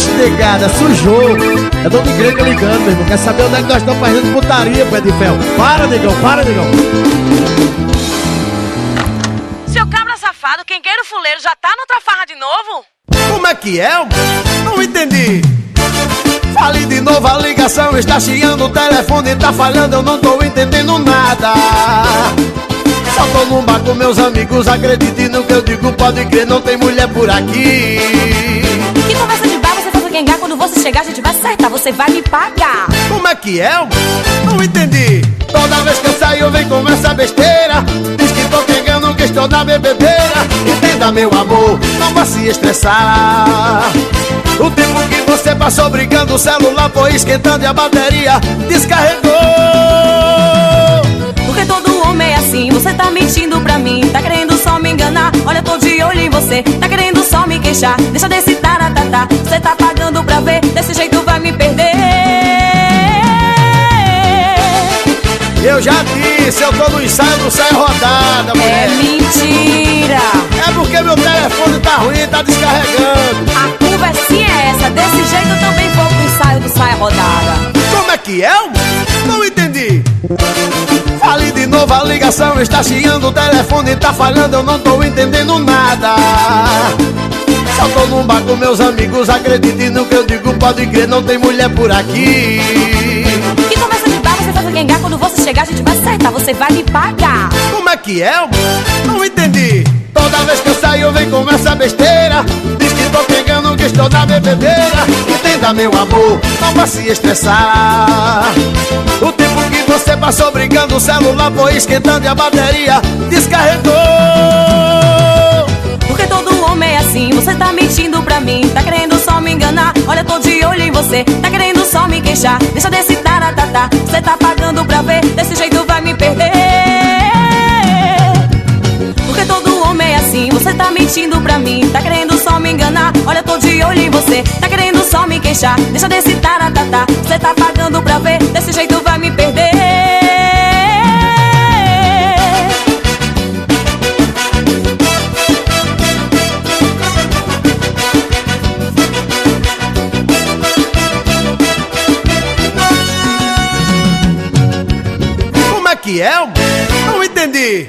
Ixi, negada, sujou. É Dona Grega ligando, meu irmão. Quer saber onde é que nós estamos fazendo putaria, pé de ferro? Para, negão, para, negão. Seu cabra safado, quem queira o fuleiro, já tá noutra farra de novo? Como é que é? Não entendi. Fale de novo, a ligação está chiando, o telefone tá falhando, eu não tô entendendo nada. Só tô num bar com meus amigos, acredite no que eu digo, pode crer, não tem mulher por aqui. Quando você chegar a gente vai acertar Você vai me pagar Como é que é? Não entendi. Toda vez que eu saio, vem com essa besteira. Diz que tô pegando, que estou na bebedeira. Entenda, meu amor, não vá se estressar. O tempo que você passou brigando, o celular foi esquentando e a bateria descarregou. Porque todo homem é assim Você tá mentindo pra mim Tá querendo só me enganar Olha, tô de olho em você Tá querendo só me queixar Deixa desse taratata Você tá pagando Eu já disse, eu tô no ensaio do Sai Rodada, É mulher. mentira É porque meu telefone tá ruim, tá descarregando. A conversinha é essa Desse jeito eu também vou pro ensaio do Saia Rodada Como é que é? Não entendi. Fale de novo, a ligação está chiando, o telefone tá falhando, eu não tô entendendo nada. Só tô num bar com meus amigos, acredite no que eu digo, pode crer, não tem mulher por aqui. Chegar a gente vai acertar Você vai me pagar Como é que é? Não entendi. Toda vez que eu saio, vem com essa besteira. Diz que tô pegando, que estou na bebedeira. Entenda, meu amor, não vá se estressar. O tempo que você passou brigando, o celular foi esquentando e a bateria descarregou. Porque todo homem é assim, você tá mentindo pra mim Tá querendo só me enganar, olha, tô de olho em você Tá querendo só me queixar, deixa desse Você tá pagando pra ver, desse jeito vai me perder. Porque todo homem é assim, você tá mentindo pra mim. Tá querendo só me enganar, olha, tô de olho em você. Tá querendo só me queixar, deixa desse taratata É? Não entendi.